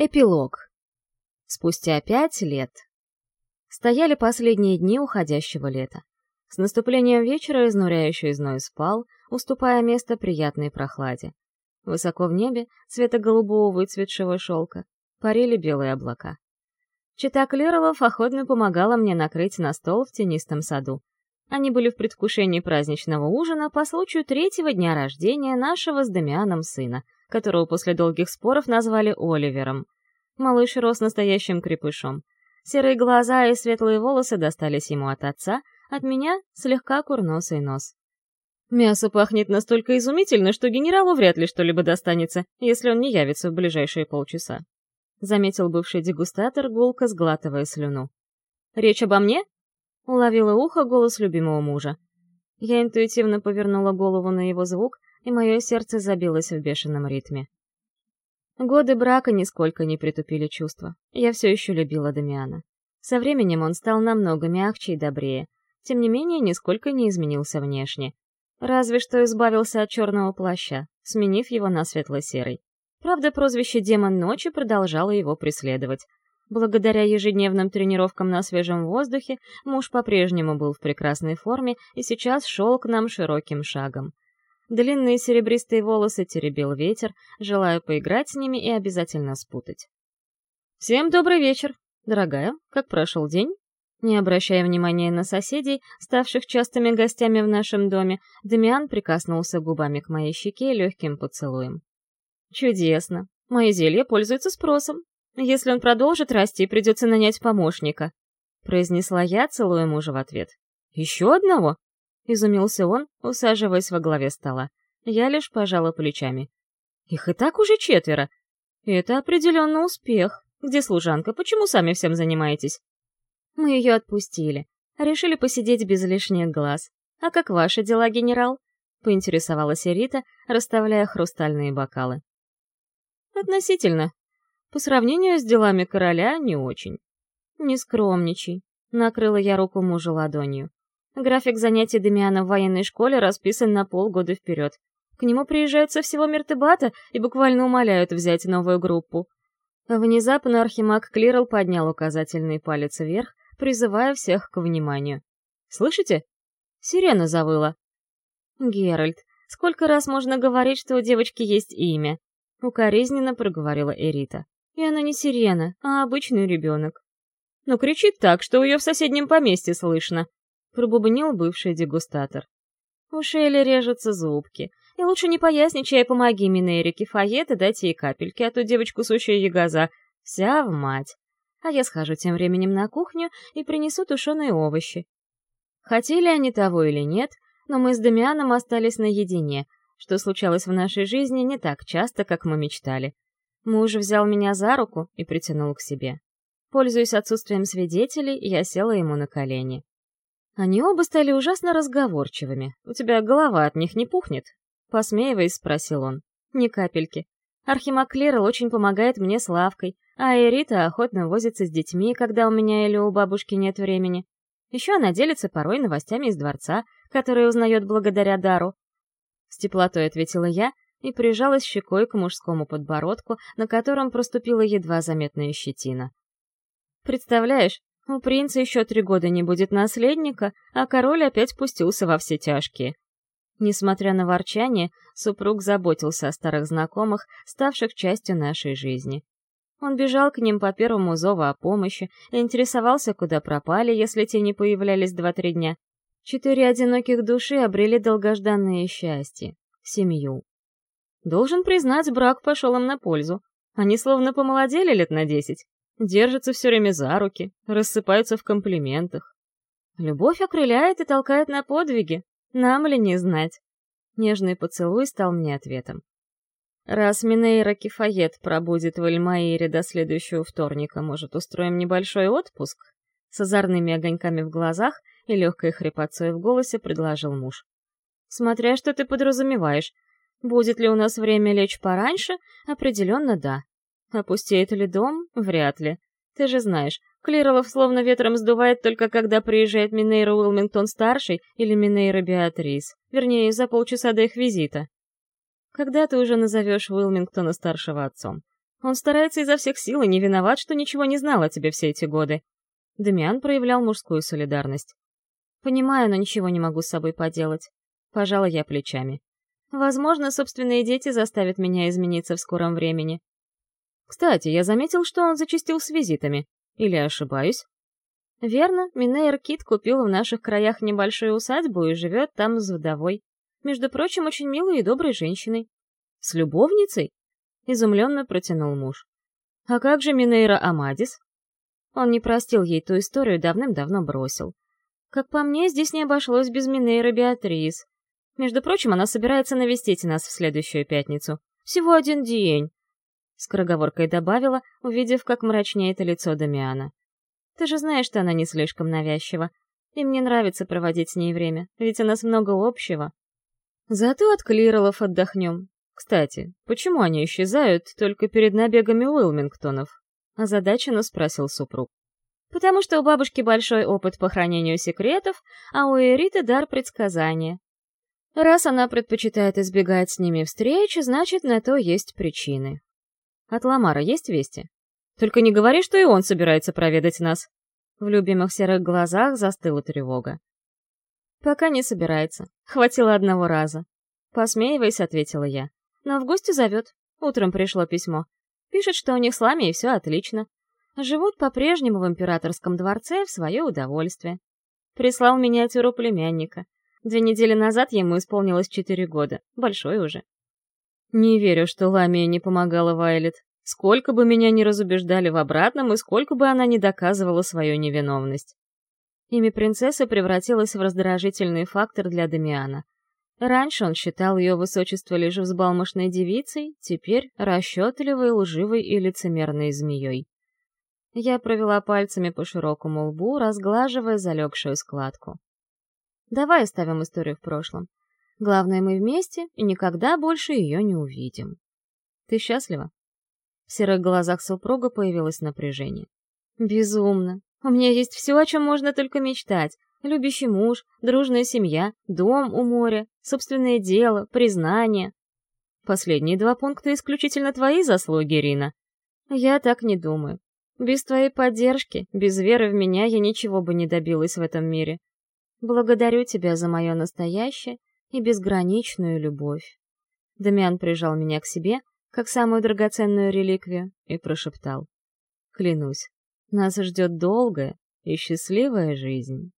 Эпилог. Спустя пять лет. Стояли последние дни уходящего лета. С наступлением вечера изнуряющий зной спал, уступая место приятной прохладе. Высоко в небе, цвета голубого выцветшего шелка, парили белые облака. Чита Клеролов охотно помогала мне накрыть на стол в тенистом саду. Они были в предвкушении праздничного ужина по случаю третьего дня рождения нашего с Дамианом сына — которого после долгих споров назвали Оливером. Малыш рос настоящим крепышом. Серые глаза и светлые волосы достались ему от отца, от меня — слегка курносый нос. Мясо пахнет настолько изумительно, что генералу вряд ли что-либо достанется, если он не явится в ближайшие полчаса. Заметил бывший дегустатор, гулко сглатывая слюну. «Речь обо мне?» — уловила ухо голос любимого мужа. Я интуитивно повернула голову на его звук, и мое сердце забилось в бешеном ритме. Годы брака нисколько не притупили чувства. Я все еще любила Дамиана. Со временем он стал намного мягче и добрее. Тем не менее, нисколько не изменился внешне. Разве что избавился от черного плаща, сменив его на светло-серый. Правда, прозвище «Демон ночи» продолжало его преследовать. Благодаря ежедневным тренировкам на свежем воздухе муж по-прежнему был в прекрасной форме и сейчас шел к нам широким шагом. Длинные серебристые волосы теребил ветер, желая поиграть с ними и обязательно спутать. «Всем добрый вечер, дорогая. Как прошел день?» Не обращая внимания на соседей, ставших частыми гостями в нашем доме, Дамиан прикоснулся губами к моей щеке легким поцелуем. «Чудесно. Мои зелья пользуются спросом. Если он продолжит расти, придется нанять помощника», — произнесла я, целуя мужа в ответ. «Еще одного?» Изумился он, усаживаясь во главе стола. Я лишь пожала плечами. Их и так уже четверо. Это определенно успех. Где служанка? Почему сами всем занимаетесь? Мы ее отпустили. Решили посидеть без лишних глаз. А как ваши дела, генерал? Поинтересовалась Эрита, расставляя хрустальные бокалы. Относительно. По сравнению с делами короля, не очень. Не скромничай. Накрыла я руку мужа ладонью. График занятий Демиана в военной школе расписан на полгода вперед. К нему приезжают со всего Мертебата и буквально умоляют взять новую группу. Внезапно архимаг Клирл поднял указательный палец вверх, призывая всех к вниманию. «Слышите? Сирена завыла». «Геральт, сколько раз можно говорить, что у девочки есть имя?» Укоризненно проговорила Эрита. «И она не сирена, а обычный ребенок». «Ну, кричит так, что ее в соседнем поместье слышно», пробубнил бывший дегустатор. У Шейли режутся зубки. И лучше не поясничай, помоги Минейре Кефает и дать ей капельки, а то девочку сущая ягоза. Вся в мать. А я схожу тем временем на кухню и принесу тушеные овощи. Хотели они того или нет, но мы с Дамианом остались наедине, что случалось в нашей жизни не так часто, как мы мечтали. Муж взял меня за руку и притянул к себе. Пользуясь отсутствием свидетелей, я села ему на колени. Они оба стали ужасно разговорчивыми. У тебя голова от них не пухнет? Посмеиваясь, спросил он. Ни капельки. Архимаг Клерл очень помогает мне с лавкой, а Эрита охотно возится с детьми, когда у меня или у бабушки нет времени. Еще она делится порой новостями из дворца, которые узнает благодаря дару. С теплотой ответила я и прижалась щекой к мужскому подбородку, на котором проступила едва заметная щетина. Представляешь, у принца еще три года не будет наследника, а король опять пустился во все тяжкие. Несмотря на ворчание, супруг заботился о старых знакомых, ставших частью нашей жизни. Он бежал к ним по первому зову о помощи интересовался, куда пропали, если те не появлялись два-три дня. Четыре одиноких души обрели долгожданное счастье — семью. Должен признать, брак пошел им на пользу. Они словно помолодели лет на десять. Держатся все время за руки, рассыпаются в комплиментах. Любовь окрыляет и толкает на подвиги. Нам ли не знать? Нежный поцелуй стал мне ответом. Раз Минейра Кефает пробудет в Эльмаире до следующего вторника, может, устроим небольшой отпуск? С озорными огоньками в глазах и легкой хрипотцой в голосе предложил муж. Смотря что ты подразумеваешь. Будет ли у нас время лечь пораньше? Определенно да. Опустеет ли дом? Вряд ли. Ты же знаешь, Клиролов словно ветром сдувает только когда приезжает Минейра Уилмингтон-старший или Минейра Беатрис. Вернее, за полчаса до их визита. Когда ты уже назовешь Уилмингтона-старшего отцом? Он старается изо всех сил и не виноват, что ничего не знал о тебе все эти годы. Демиан проявлял мужскую солидарность. Понимаю, но ничего не могу с собой поделать. Пожала я плечами. Возможно, собственные дети заставят меня измениться в скором времени. Кстати, я заметил, что он зачастил с визитами. Или ошибаюсь? Верно, Минейр Кит купил в наших краях небольшую усадьбу и живет там с вдовой. Между прочим, очень милой и доброй женщиной. С любовницей? Изумленно протянул муж. А как же Минейра Амадис? Он не простил ей ту историю, давным-давно бросил. Как по мне, здесь не обошлось без Минейра Беатрис. Между прочим, она собирается навестить нас в следующую пятницу. Всего один день. Скороговоркой добавила, увидев, как мрачнеет лицо Дамиана. Ты же знаешь, что она не слишком навязчива. И мне нравится проводить с ней время, ведь у нас много общего. Зато от клиролов отдохнем. Кстати, почему они исчезают только перед набегами Уилмингтонов? Озадаченно спросил супруг. Потому что у бабушки большой опыт по хранению секретов, а у Эриты дар предсказания. Раз она предпочитает избегать с ними встреч, значит, на то есть причины. От Ламара есть вести? Только не говори, что и он собирается проведать нас. В любимых серых глазах застыла тревога. Пока не собирается. Хватило одного раза. Посмеиваясь, ответила я. Но в гости зовет. Утром пришло письмо. Пишет, что у них с Ламией все отлично. Живут по-прежнему в императорском дворце в свое удовольствие. Прислал миниатюру племянника. Две недели назад ему исполнилось четыре года. Большой уже. Не верю, что Ламия не помогала Вайлет. Сколько бы меня ни разубеждали в обратном, и сколько бы она ни доказывала свою невиновность. Имя принцессы превратилось в раздражительный фактор для Дамиана. Раньше он считал ее высочество лишь взбалмошной девицей, теперь расчетливой, лживой и лицемерной змеей. Я провела пальцами по широкому лбу, разглаживая залегшую складку. Давай оставим историю в прошлом. Главное, мы вместе и никогда больше ее не увидим. Ты счастлива? В серых глазах супруга появилось напряжение. «Безумно. У меня есть все, о чем можно только мечтать. Любящий муж, дружная семья, дом у моря, собственное дело, признание. Последние два пункта исключительно твои заслуги, Рина. Я так не думаю. Без твоей поддержки, без веры в меня я ничего бы не добилась в этом мире. Благодарю тебя за мое настоящее и безграничную любовь. Дамиан прижал меня к себе, как самую драгоценную реликвию, и прошептал. «Клянусь, нас ждет долгая и счастливая жизнь».